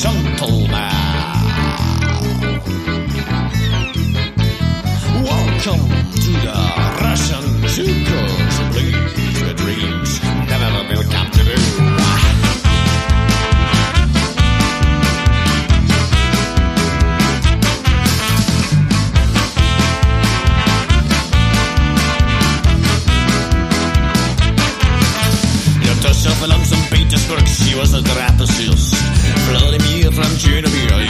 gentleman. Welcome to the Russian Zukos, please the dreams never will come to do. Petersburg, she was a rapper, from Chernobyl